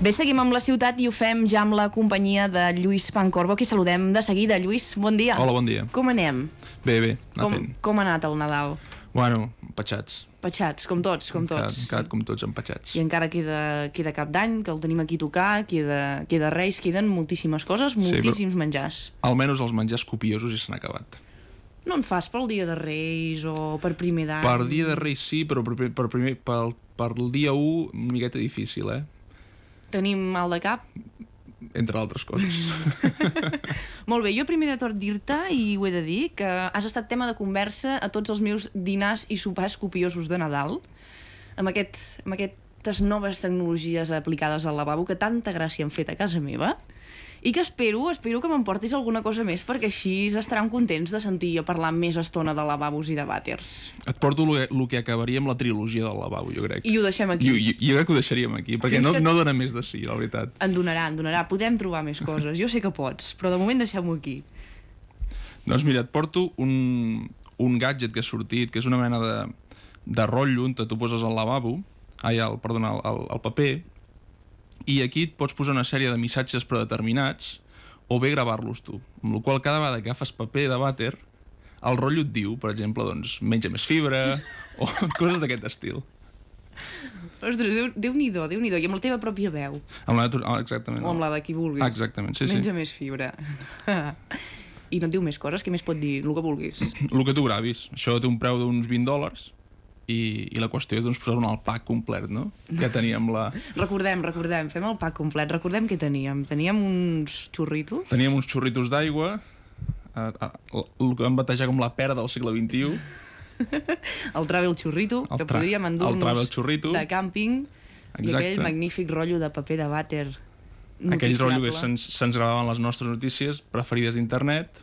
Bé, seguim amb la ciutat i ho fem ja amb la companyia de Lluís Pancorbo, qui saludem de seguida. Lluís, bon dia. Hola, bon dia. Com anem? Bé, bé, Com, fent. com ha anat el Nadal? Bueno, empatxats. Patxats, com tots, com tots. quedat com tots empatxats. I encara queda, queda cap d'any, que el tenim aquí a tocar, queda, queda Reis, queden moltíssimes coses, moltíssims menjars. Almenys els menjars copiosos ja s'han acabat. No en fas pel dia de Reis o per primer d'any? Per dia de Reis sí, però per, per, primer, per, per el dia 1 una miqueta difícil, eh? Tenim mal de cap? Entre altres coses. Molt bé, jo primer de tot dir-te, i ho he de dir, que has estat tema de conversa a tots els meus dinars i sopars copiosos de Nadal, amb, aquest, amb aquestes noves tecnologies aplicades al lavabo que tanta gràcia han fet a casa meva, i que espero, espero que m'emportis alguna cosa més, perquè així estaran contents de sentir a parlar més estona de lavabos i de vàters. Et porto el, el que acabaria amb la trilogia del lavabo, jo crec. I ho deixem aquí. Jo, jo, jo crec que ho deixaríem aquí, perquè Fins no, que- no dona més de sí, la veritat. En donarà, en donarà. Podem trobar més coses. Jo sé que pots, però de moment deixem-ho aquí. Doncs mira, et porto un, un gadget que ha sortit, que és una mena de, de rotllo on tu poses al lavabo, ai, el, perdona, el, el, el paper, i aquí et pots posar una sèrie de missatges predeterminats o bé gravar-los tu. Amb la qual cada vegada que agafes paper de vàter, el rotllo et diu, per exemple, doncs, menja més fibra o coses d'aquest estil. Ostres, Déu- Déu-n'hi-do, déu nhi déu I amb la teva pròpia veu. Amb la natura... ah, exactament. O amb la de qui vulguis. Ah, exactament, sí, sí. Menja més fibra. I no et diu més coses? Què més pot dir? El que vulguis. El que tu gravis. Això té un preu d'uns 20 dòlars i, i la qüestió és doncs, posar-ho en el pack complet, no? Que teníem la... Recordem, recordem, fem el pack complet. Recordem què teníem. Teníem uns xurritos. Teníem uns xurritos d'aigua, eh, eh, el que vam batejar com la pera del segle XXI, El travel xurrito, El que tra- podríem el endur-nos de càmping. I Exacte. aquell magnífic rotllo de paper de vàter aquell rotllo que se'ns se'ns gravaven les nostres notícies preferides d'internet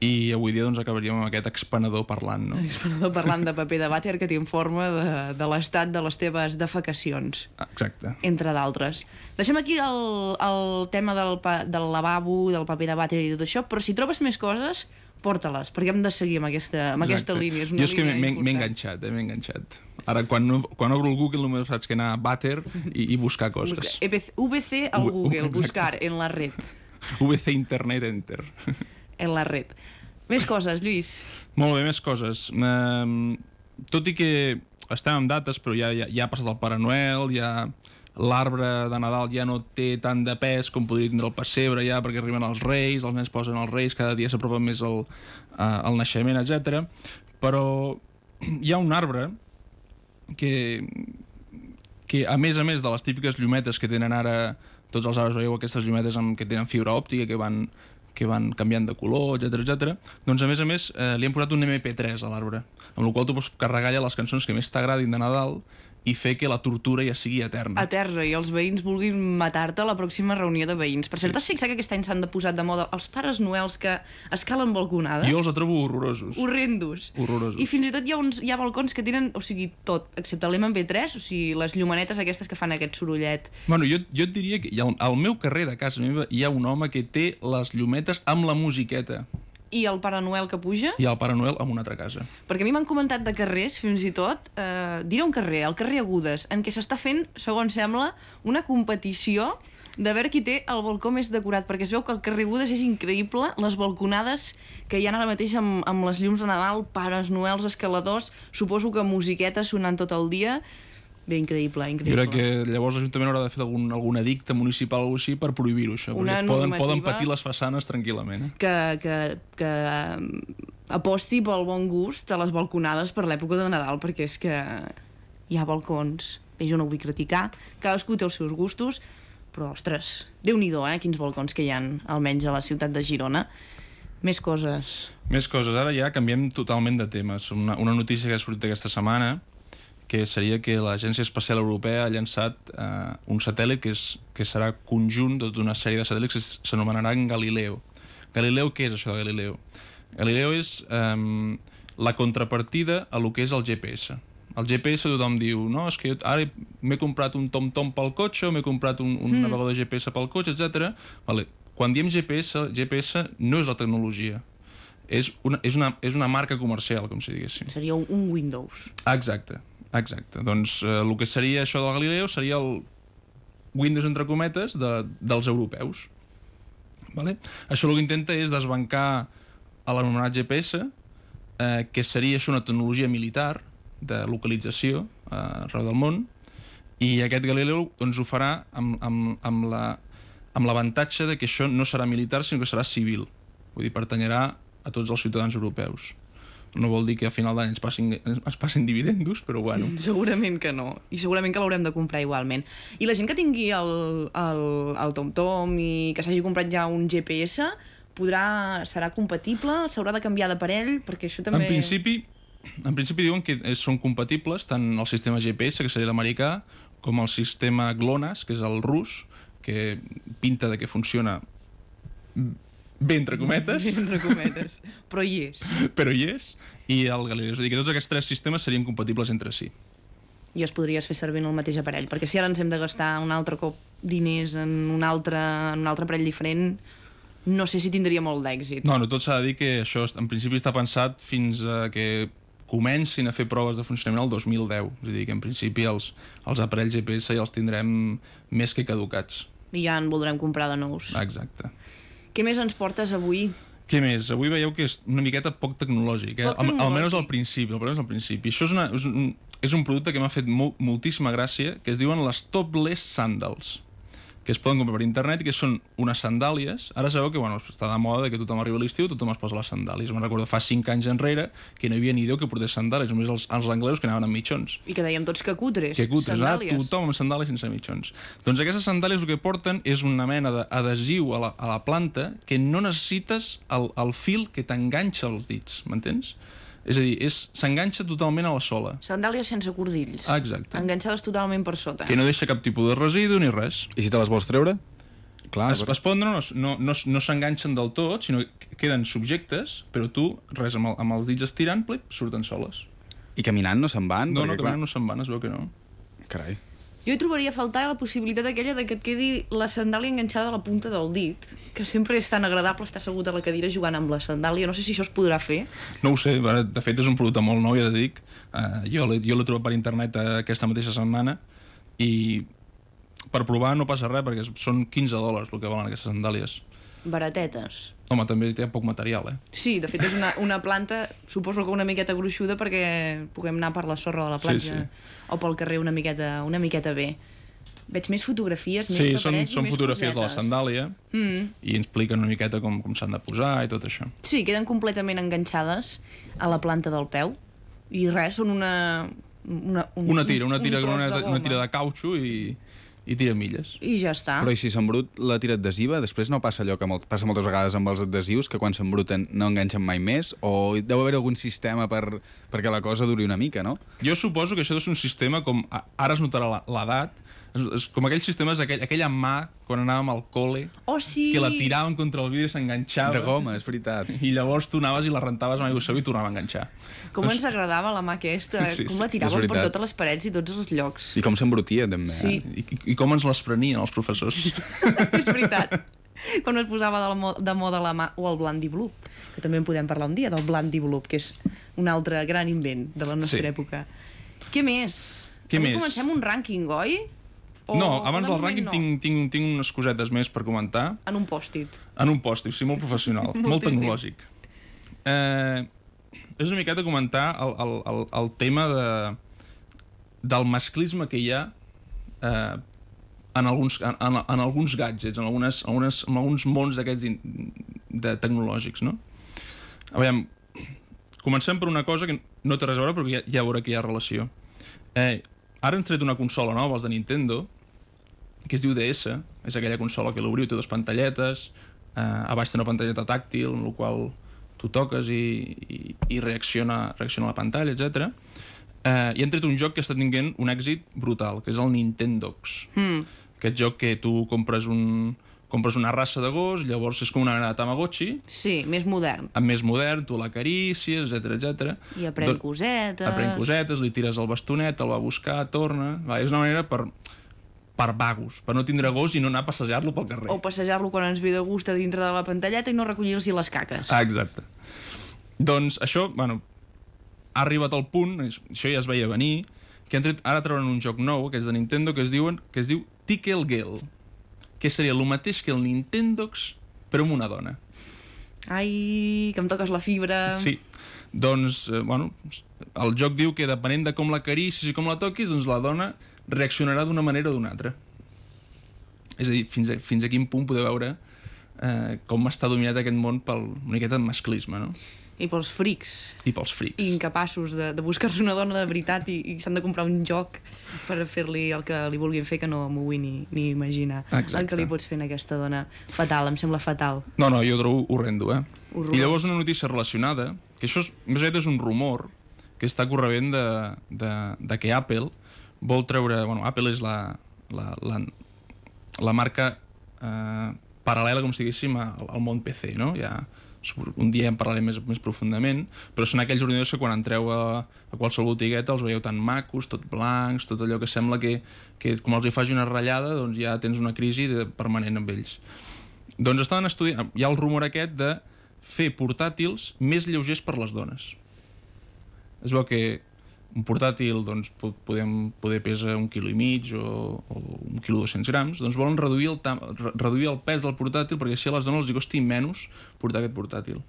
i avui dia doncs acabaríem amb aquest expenedor parlant, no? Expenedor parlant de paper de vàter que t'informa de, de l'estat de les teves defecacions. Exacte. entre d'altres. Deixem aquí el, el tema del, pa, del lavabo, del paper de vàter i tot això, però si trobes més coses, porta-les, perquè hem de seguir amb aquesta, amb aquesta línia. És una jo és que m'he enganxat, eh, m'he enganxat. Ara, quan, no, quan obro el Google només faig que anar a Batter i, i buscar coses. Busca, EPC, VC al Google, exacte. buscar en la red. VC Internet Enter. En la red. Més coses, Lluís. Molt bé, més coses. Um, tot i que estem amb dates, però ja, ja, ja ha passat el Pare Noel, ja l'arbre de Nadal ja no té tant de pes com podria tindre el pessebre ja perquè arriben els reis, els nens posen els reis, cada dia s'apropa més el, uh, el naixement, etc. Però hi ha un arbre que, que a més a més de les típiques llumetes que tenen ara tots els arbres, veieu aquestes llumetes amb, que tenen fibra òptica, que van, que van canviant de color, etc etc. doncs a més a més eh, li han posat un MP3 a l'arbre, amb la qual tu pots carregar ja les cançons que més t'agradin de Nadal i fer que la tortura ja sigui eterna. A terra, i els veïns vulguin matar-te a la pròxima reunió de veïns. Per cert, t'has fixat que aquest any s'han de posar de moda els pares noels que escalen balconades? Jo els trobo horrorosos. horrendos. Horrorosos. I fins i tot hi ha, uns, hi ha balcons que tenen, o sigui, tot, excepte l'MP3, o sigui, les llumanetes aquestes que fan aquest sorollet. Bueno, jo, jo et diria que hi ha un, al meu carrer de casa meva hi ha un home que té les llumetes amb la musiqueta I el Pare Noel que puja, i el Pare Noel amb una altra casa. perquè a mi m'han comentat de carrers, fins i tot, eh, diré un carrer, el carrer Agudes, en què s'està fent, segons sembla, una competició de veure qui té el balcó més decorat, perquè es veu que el carrer Agudes és increïble, les balconades que hi ha ara mateix amb, amb les llums de Nadal, pares, noels, escaladors, suposo que musiqueta sonant tot el dia, bé, increïble, Jo increïble. crec que llavors l'Ajuntament haurà de fer algun, algun edicte municipal o així per prohibir-ho, això, Una perquè poden, poden patir les façanes tranquil·lament. Eh? que, que, que um, aposti pel bon gust a les balconades per l'època de Nadal, perquè és que hi ha balcons, bé, jo no ho vull criticar, cadascú té els seus gustos, però, ostres, déu nhi eh, quins balcons que hi han, almenys a la ciutat de Girona. Més coses. Més coses, ara ja canviem totalment de temes. Una, una notícia que ha sortit aquesta setmana que seria que l'Agència Espacial Europea ha llançat eh, un satèl·lit que, és, que serà conjunt de tota una sèrie de satèl·lits que s'anomenaran Galileo. Galileo, què és això de Galileo? Galileo és eh, la contrapartida a lo que és el GPS. El GPS tothom diu, no, és que jo ara m'he comprat un TomTom pel cotxe o m'he comprat un, un mm. navegador GPS pel cotxe, etc. Vale. Quan diem GPS, GPS no és la tecnologia, és una, és una, és una marca comercial, com si diguéssim. Seria un Windows. Exacte, exacte. Doncs eh, el que seria això del Galileo seria el, Windows entre cometes de, dels europeus. Vale? Això el que intenta és desbancar a l'anomenat GPS, eh, que seria això una tecnologia militar de localització eh, arreu del món, i aquest Galileu doncs, ho farà amb, amb, amb la amb l'avantatge de que això no serà militar, sinó que serà civil. Vull dir, pertanyerà a tots els ciutadans europeus. No vol dir que a final d'any ens, passin, ens passin dividendos, però bueno. Segurament que no. I segurament que l'haurem de comprar igualment. I la gent que tingui el, el, el TomTom i que s'hagi comprat ja un GPS, podrà, serà compatible? S'haurà de canviar d'aparell? Perquè això també... En principi, en principi diuen que eh, són compatibles tant el sistema GPS, que seria l'americà, com el sistema GLONASS, que és el rus, que pinta de que funciona bé entre cometes. Bé entre cometes. Però hi és. Però hi és. I el Galileu. És a dir, que tots aquests tres sistemes serien compatibles entre si. I els podries fer servir en el mateix aparell. Perquè si ara ens hem de gastar un altre cop diners en un altre, en un altre aparell diferent, no sé si tindria molt d'èxit. No, no, tot s'ha de dir que això en principi està pensat fins a que comencin a fer proves de funcionament el 2010. És a dir, que en principi els, els aparells GPS ja els tindrem més que caducats. I ja en voldrem comprar de nous. Exacte. Què més ens portes avui? Què més? Avui veieu que és una miqueta poc tecnològic, eh? Poc Al, almenys al tecnològic. principi, almenys al principi. Això és, una, és, un, és un producte que m'ha fet molt, moltíssima gràcia, que es diuen les topless sandals que es poden comprar per internet que són unes sandàlies. Ara sabeu que bueno, està de moda que tothom arriba a l'estiu tothom es posa les sandàlies. Me'n recordo fa 5 anys enrere que no hi havia ni Déu que portés sandàlies, només els, els anglesos que anaven amb mitjons. I que dèiem tots que cutres. Que cutres, ah, sandàlies. tothom amb sandàlies sense mitjons. Doncs aquestes sandàlies el que porten és una mena d'adhesiu a, la, a la planta que no necessites el, el fil que t'enganxa als dits, m'entens? És a dir, s'enganxa totalment a la sola. Sandàlies sense cordills. Ah, exacte. Enganxades totalment per sota. Que no deixa cap tipus de residu ni res. I si te les vols treure? Clar, Es, es poden, no, no, no, no s'enganxen del tot, sinó que queden subjectes, però tu, res, amb, el, amb els dits estirant, plip, surten soles. I caminant no se'n van? No, no, perquè, que no se'n van, es veu que no. Carai. Jo hi trobaria a faltar la possibilitat aquella de que et quedi la sandàlia enganxada a la punta del dit, que sempre és tan agradable estar assegut a la cadira jugant amb la sandàlia. No sé si això es podrà fer. No ho sé, de fet és un producte molt nou, ja et dic. Uh, jo l'he jo l'he trobat per internet eh, aquesta mateixa setmana i per provar no passa res perquè són 15 dòlars el que valen aquestes sandàlies. Baratetes. Home, també té poc material, eh? Sí, de fet és una, una planta, suposo que una miqueta gruixuda perquè puguem anar per la sorra de la Sí, platja sí. o pel carrer una miqueta, una miqueta bé. Veig més fotografies, més Sí, són, paperets i són més fotografies de la cosetes. sandàlia Mm. i expliquen una miqueta com, com s'han de posar i tot això. Sí, queden completament enganxades a la planta del peu i res, són una... Una, un, Una tira, una tira, un tros una, una tira de cautxo i, i tira milles. I ja està. Però i si s'embrut la tira adhesiva, després no passa allò que molt, passa moltes vegades amb els adhesius, que quan s'embruten no enganxen mai més? O deu haver algun sistema per, perquè la cosa duri una mica, no? Jo suposo que això és un sistema com... Ara es notarà la- l'edat, és, és com aquells sistemes, aquell, aquella mà, quan anàvem al col·le, Oh, sí! que la tiraven contra el vidre i s'enganxava. De goma, és veritat. I llavors tu anaves i la rentaves amb aigua i i tornava a enganxar. Com ens agradava la mà aquesta, Sí, com sí, la tiraven per totes les parets i tots els llocs. I com s'embrutia, també. Sí. Eh? I, i, com ens les prenien els professors. és veritat. Quan es posava de, mo de moda la mà, o el Blandi Bloop, que també en podem parlar un dia, del Blandi Bloop, que és un altre gran invent de la nostra Sí. època. Què més? Què Avui més? comencem un rànquing, oi? O- no, abans de del rànquing no? tinc, tinc, tinc unes cosetes més per comentar. En un pòstit. En un post, sí, molt professional, molt tecnològic. Eh, és una miqueta comentar el, el, el, el tema de, del masclisme que hi ha eh, en, alguns, en, en, en alguns gadgets, en, algunes, en, algunes, en alguns mons d'aquests de tecnològics, no? A veure, comencem per una cosa que no té res a veure, però ja, ja veurà que hi ha relació. Eh, ara han tret una consola nova, els de Nintendo, que es diu DS, és aquella consola que l'obriu, té dues pantalletes, eh, a baix té una pantalleta tàctil, en la qual tu toques i, i, i reacciona, reacciona a la pantalla, etc. Eh, I han tret un joc que està tinguent un èxit brutal, que és el Nintendox. Mm. Aquest joc que tu compres, un, compres una raça de gos, llavors és com una mena de Tamagotchi, Sí, més modern. amb més modern, tu l'acaricies, etc etc. I aprèn cosetes. Aprèn cosetes, li tires el bastonet, el va buscar, torna... Va, és una manera per, per vagos, per no tindre gos i no anar a passejar-lo pel carrer. O passejar-lo quan ens ve de gust a dintre de la pantalleta i no recollir-s'hi les caques. Ah, exacte. Doncs això, bueno, ha arribat al punt, això ja es veia venir, que han tret, ara treuen un joc nou, que és de Nintendo, que es, diuen, que es diu Tickle Gale, que seria el mateix que el Nintendox, però amb una dona. Ai, que em toques la fibra. Sí. Doncs, eh, bueno, el joc diu que depenent de com la caricis i com la toquis, doncs la dona reaccionarà d'una manera o d'una altra. És a dir, fins a, fins a quin punt podeu veure eh, com està dominat aquest món pel una miqueta masclisme, no? I pels frics. I pels frics. I incapaços de, de buscar-se una dona de veritat i, i s'han de comprar un joc per fer-li el que li vulguin fer que no m'ho vull ni, ni imaginar. Exacte. El que li pots fer a aquesta dona. Fatal, em sembla fatal. No, no, jo trobo horrendo, eh? Horrorós. I llavors una notícia relacionada, que això és, més aviat és un rumor que està corrent de, de, de que Apple vol treure... Bueno, Apple és la, la, la, la marca eh, paral·lela, com si diguéssim, al, al món PC, no? Suposo que un dia en parlarem més, més profundament, però són aquells ordinadors que quan entreu a, a qualsevol botigueta els veieu tan macos, tot blancs, tot allò que sembla que, que com els hi faci una ratllada, doncs ja tens una crisi de, permanent amb ells. Doncs estaven estudiant, hi ha el rumor aquest de fer portàtils més lleugers per les dones. Es veu que un portàtil doncs, po- podem, poder pesa un quilo i mig o, o un quilo 200 grams, doncs volen reduir el, reduir el pes del portàtil perquè així a les dones els costi menys portar aquest portàtil.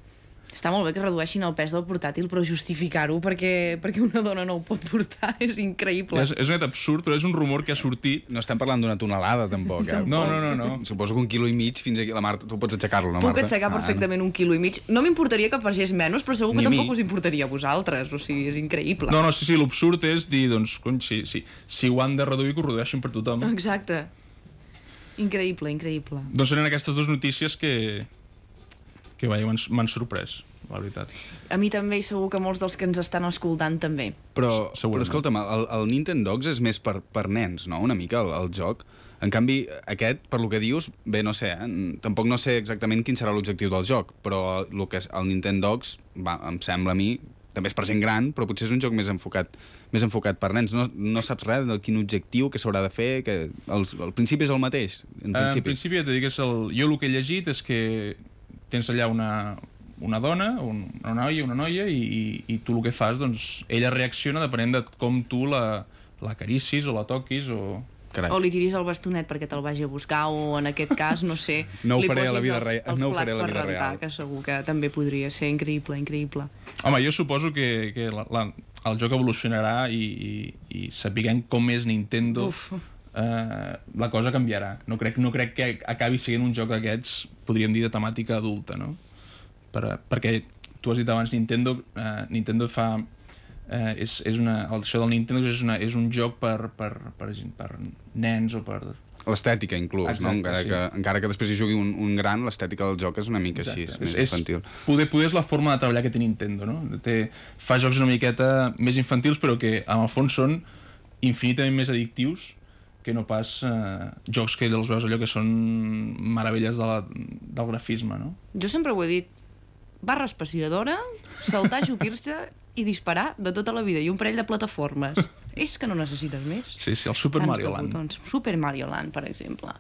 Està molt bé que redueixin el pes del portàtil, però justificar-ho perquè, perquè una dona no ho pot portar és increïble. És, és net absurd, però és un rumor que ha sortit. No estem parlant d'una tonelada, tampoc, eh? No, no, no, no. Suposo que un quilo i mig fins aquí... La Marta, tu pots aixecar-lo, no, Puc Marta? aixecar Ah, perfectament un quilo i mig. No m'importaria que pesés menys, però segur que Ni a mi. tampoc us importaria a vosaltres. O sigui, és increïble. No, no, sí, sí, l'absurd és dir, doncs, cony, si, si, si ho han de reduir, que ho redueixin per tothom. Exacte. Increïble, increïble. Doncs eren aquestes dues notícies que, que vaja, m'han sorprès, la veritat. A mi també i segur que molts dels que ens estan escoltant també. Però, però escolta'm, el, el Nintendo Dogs és més per, per nens, no?, una mica, el, el joc. En canvi, aquest, per lo que dius, bé, no sé, eh? tampoc no sé exactament quin serà l'objectiu del joc, però el que és el Nintendo Dogs, va, em sembla a mi, també és per gent gran, però potser és un joc més enfocat més enfocat per nens. No, no saps res del quin objectiu, que s'haurà de fer, que el, el principi és el mateix, en En principi. principi, ja t'he dit que és el... jo el que he llegit és que tens allà una, una dona, un, una noia, una noia, i, i, i tu el que fas, doncs, ella reacciona depenent de com tu la, la caricis o la toquis o... Carai. O li tiris el bastonet perquè te'l vagi a buscar, o en aquest cas, no sé... No ho li faré a la vida els, rea- els no ho faré a la vida rentar, real. que segur que també podria ser increïble, increïble. Home, jo suposo que, que la, la, el joc evolucionarà i, i, i sapiguem com és Nintendo, Uf. Eh, la cosa canviarà. No crec, no crec que acabi sent un joc d'aquests, podríem dir, de temàtica adulta, no? Per, perquè tu has dit abans Nintendo, eh, Nintendo fa... Eh, és, és una, el, això del Nintendo és, una, és un joc per, per, per, gent- per nens o per... L'estètica, inclús, Exacte, no? Encara, sí. que, encara que després hi jugui un, un gran, l'estètica del joc és una mica així, és, més infantil. poder, poder és la forma de treballar que té Nintendo, no? Té, fa jocs una miqueta més infantils, però que en el fons són infinitament més addictius que no pas eh, jocs que els veus allò que són meravelles de la, del grafisme, no? Jo sempre ho he dit, barra espaciadora, saltar, jupir-se i disparar de tota la vida, i un parell de plataformes. És que no necessites més. Sí, sí, el Super Tants Mario Land. botons. Super Mario Land, per exemple.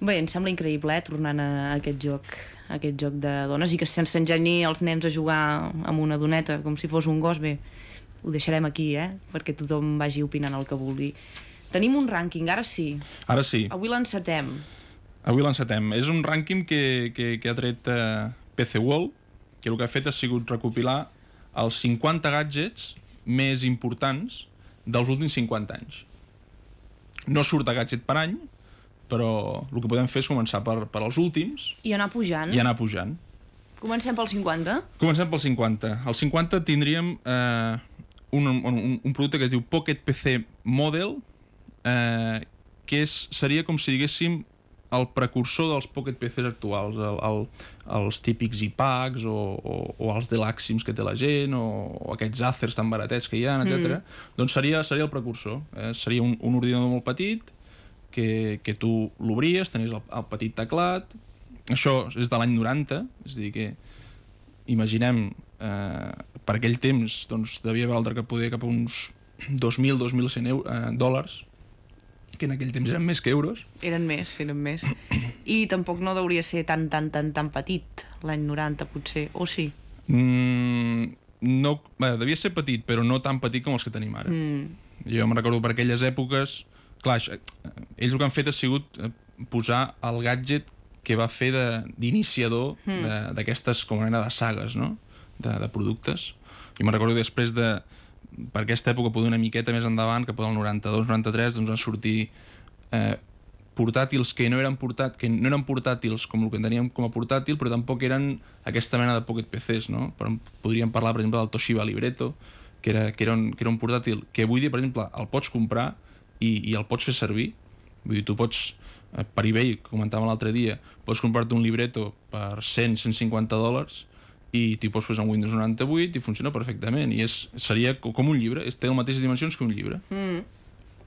Bé, em sembla increïble, eh, tornant a aquest joc, a aquest joc de dones, i que sense engenyir els nens a jugar amb una doneta, com si fos un gos, bé, ho deixarem aquí, eh, perquè tothom vagi opinant el que vulgui. Tenim un rànquing, ara sí. Ara sí, Avui l'encetem. avui l'encetem. És un rànquing que, que, que ha tret eh, PC World, que el que ha fet ha sigut recopilar els 50 gadgets més importants dels últims 50 anys. No surt a gadget per any, però el que podem fer és començar per, per els últims I anar pujant. i anar pujant. Comencem pel 50. Comencem pel 50. Al 50 tindríem eh, un, un, un producte que es diu Pocket PC Model, eh, que és, seria com si diguéssim el precursor dels Pocket PCs actuals, el, el, els típics iPads o, o, o els Deluxims que té la gent o, o aquests Acers tan baratets que hi ha, etc. Mm. Doncs seria, seria el precursor. Eh? Seria un, un ordinador molt petit que, que tu l'obries, tenies el, el petit teclat, això és de l'any 90, és a dir que imaginem eh, per aquell temps doncs, devia valdre que poder cap a uns 2.000-2.100 eh, dòlars que en aquell temps eren més que euros Eren més, eren més. I tampoc no hauria ser tan, tan, tan, tan petit, l'any 90, potser. O sí? mm, no, bé, devia ser petit però no tan petit com els que tenim ara Mm. jo me'n recordo per aquelles èpoques clar, això, eh, ells el que han fet ha sigut eh, posar el gadget que va fer d'iniciador de- d'aquestes com a mena de sagues, no? De, de productes. Jo me'n recordo després de... Per aquesta època, poder una miqueta més endavant, cap al 92-93, doncs van sortir eh, portàtils que no eren portat, que no eren portàtils com el que teníem com a portàtil, però tampoc eren aquesta mena de pocket PCs, no? Per, podríem parlar, per exemple, del Toshiba Libretto, que era, que, era un, que era un portàtil que avui dia, per exemple, el pots comprar i, i el pots fer servir. Vull dir, tu pots, eh, per eBay, com comentàvem l'altre dia, pots comprar-te un libretto per 100-150 dòlars i t'hi pots posar un Windows 98 i funciona perfectament. I és, seria co- com un llibre, és, té les mateixes dimensions que un llibre. Mm.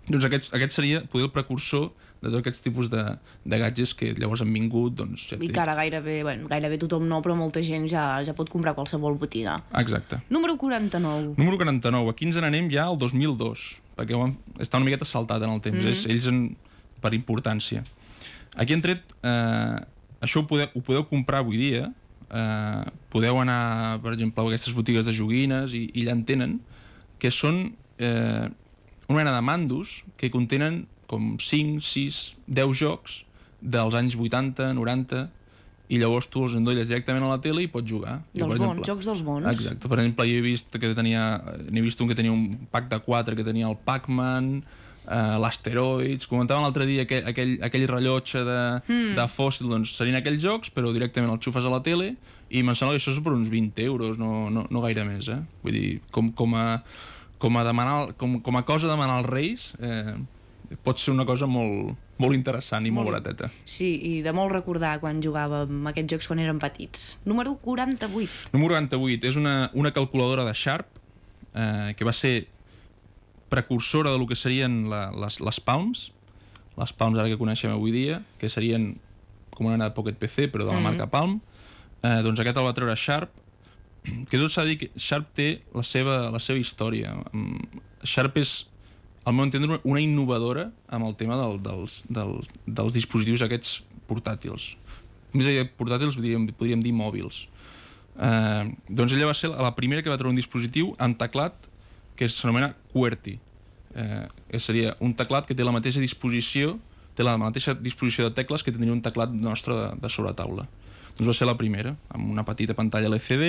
Doncs aquest, aquest seria poder el precursor de tots aquests tipus de, de gadgets que llavors han vingut, doncs... Ja I que ara gairebé, bueno, gairebé tothom no, però molta gent ja, ja pot comprar qualsevol botiga. Exacte. Número 49. Número 49. Aquí ens n'anem ja al 2002, perquè han, està una miqueta saltat en el temps. Mm -hmm. Ells en, per importància. Aquí han tret... Eh, això ho podeu, ho podeu comprar avui dia. Eh, podeu anar, per exemple, a aquestes botigues de joguines i, i allà en tenen, que són eh, una mena de mandos que contenen com 5, 6, 10 jocs dels anys 80, 90, i llavors tu els endolles directament a la tele i pots jugar. Jo, Dels per bons, exemple- jocs dels bons. Exacte, per exemple, jo he vist que tenia, n'he vist un que tenia un pack de 4 que tenia el Pac-Man, eh, l'Asteroids, comentàvem l'altre dia aquell, aquell, aquell rellotge de, mm. de fòssil, doncs serien aquells jocs, però directament els xufes a la tele i em sembla que això és per uns 20 euros, no, no, no gaire més, eh? Vull dir, com, com, a, com, a demanar, com, com a cosa demanar als Reis, eh, pot ser una cosa molt, molt interessant i molt, Molt. barateta. Sí, i de molt recordar quan jugàvem aquests jocs quan érem petits. Número 48. Número 48 és una, una calculadora de Sharp eh, que va ser precursora de lo que serien la, les, les Palms, les Palms ara que coneixem avui dia, que serien com una mena de Pocket PC, però de la Mhm. marca Palm. Eh, doncs aquest el va treure Sharp, que tot s'ha de dir que Sharp té la seva, la seva història. Mm, Sharp és, al meu entendre, una innovadora amb el tema del, dels, dels, dels dispositius aquests portàtils. Més allà portàtils, podríem, podríem dir mòbils. Eh, doncs ella va ser la primera que va treure un dispositiu amb teclat que s'anomena QWERTY. Eh, que seria un teclat que té la mateixa disposició té la mateixa disposició de tecles que tindria un teclat nostre de, de sobre taula. Doncs va ser la primera, amb una petita pantalla LCD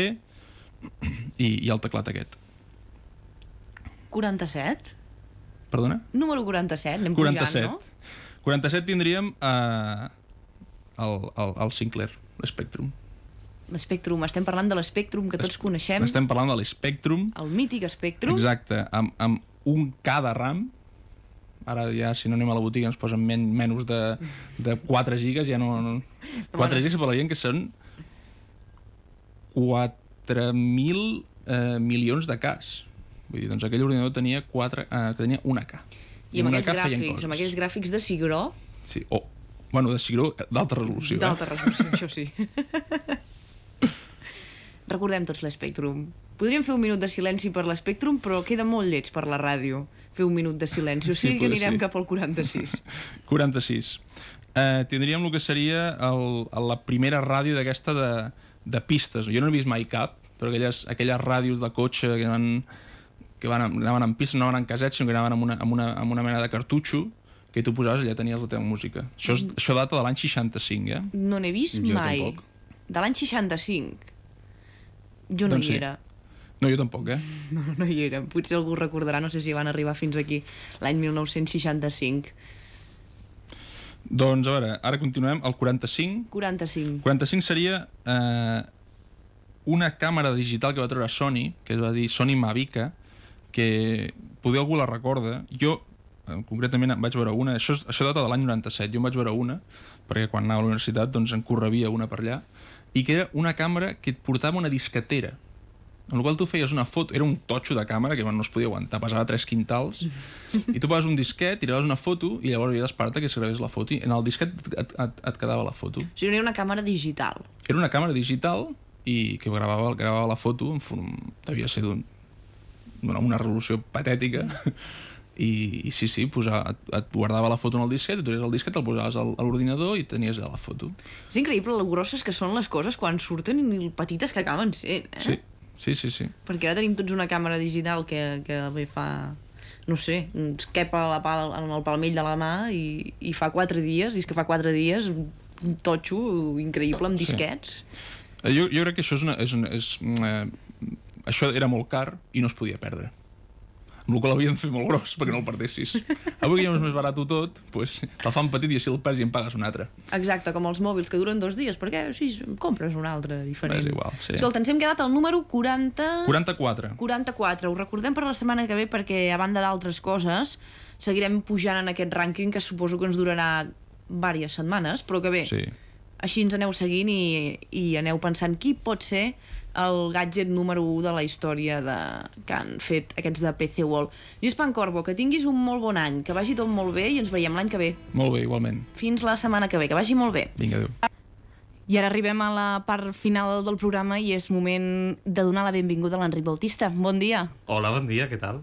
i, i el teclat aquest. 47? Perdona? Número 47, anem 47. pujant, no? 47 tindríem eh, el, el, el Sinclair, l'Spectrum. L'Spectrum, estem parlant de l'Spectrum que tots coneixem, Estem parlant de l'Spectrum, el mític Spectrum. exacte, amb, amb un K de RAM, ara ja si no anem a la botiga ens posen men menys de, de 4 gigas, ja no... no 4 gigas per la gent que són 4.000 eh, milions de Ks. Vull dir, doncs aquell ordinador tenia, 4, eh, que tenia una K. I amb una aquells K gràfics, amb aquells gràfics de cigró, Sí, o, bueno, de cigró d'alta resolució. d'alta Eh? resolució, això sí. Recordem tots l'Spectrum. Podríem fer un minut de silenci per l'Spectrum, però queda molt lleig per la ràdio fer un minut de silenci. O Sí, sigui que potser anirem sí. cap al 46. 46. Eh, tindríem el que seria el, la primera ràdio d'aquesta de, de pistes. Jo no he vist mai cap, però aquelles, aquelles ràdios de cotxe que anaven, que van, anaven en pistes, no anaven en casets, sinó que anaven amb una, amb una, amb una mena de cartutxo que tu posaves allà tenies la teva música. Això, és, això data de l'any 65, eh? No n'he vist Jo mai. tampoc. De l'any 65. Jo no Doncs hi sí. era. No, jo tampoc, eh? No, no hi era. Potser algú recordarà, no sé si van arribar fins aquí, l'any 1965. Doncs, a veure, ara continuem. El 45. 45. 45 seria eh, una càmera digital que va treure Sony, que es va dir Sony Mavica, que poder algú la recorda. Jo, eh, concretament, en vaig veure una, això, això data de l'any 97, jo en vaig veure una, perquè quan anava a la universitat doncs, en correbia una per allà, i que era una càmera que et portava una disquetera, en la qual tu feies una foto, era un totxo de càmera que bueno, no es podia aguantar, pesava 3 quintals, i tu poses un disquet, tiraves una foto i llavors havia d'esperar que es gravés la foto i en el disquet et, et, et quedava la foto. O sigui, ha una càmera digital. Era una càmera digital i que gravava, gravava la foto en form... devia ser d'un una resolució patètica i, i sí, sí, posava, et, et guardava la foto en el disquet, tu el disquet, el posaves al- a l'ordinador i tenies la foto. És increïble lo grosses que són les coses quan surten i petites que acaben sent, eh? Sí, sí, sí, sí. Perquè ara tenim tots una càmera digital que, que bé fa no sé, ens cap a la pal, en el palmell de la mà i, i fa quatre dies, i és que fa quatre dies un totxo increïble amb Sí. disquets. Eh, Jo, jo crec que això és una... És una és, eh, això era molt car i no es podia perdre. Amb la qual l'havien de fer molt gros perquè no el perdessis. Avui que ja és més barat tot, pues, te'l fan petit i així el perds i en pagues un altre. Exacte, com els mòbils que duren dos dies, perquè si compres un altre diferent. És igual, sí. Escolta, ens hem quedat al número 40... 44. 44. Ho recordem per la setmana que ve perquè, a banda d'altres coses, seguirem pujant en aquest rànquing que suposo que ens durarà diverses setmanes, però que bé, Sí. Així ens aneu seguint i, i aneu pensant qui pot ser el gadget número 1 de la història de, que han fet aquests de PC World. Lluís Pancorbo, que tinguis un molt bon any, que vagi tot molt bé i ens veiem l'any que ve. Molt bé, igualment. Fins la setmana que ve, que vagi molt bé. Vinga, adéu. I ara arribem a la part final del programa i és moment de donar la benvinguda a l'Enric Bautista. Bon dia. Hola, bon dia, què tal?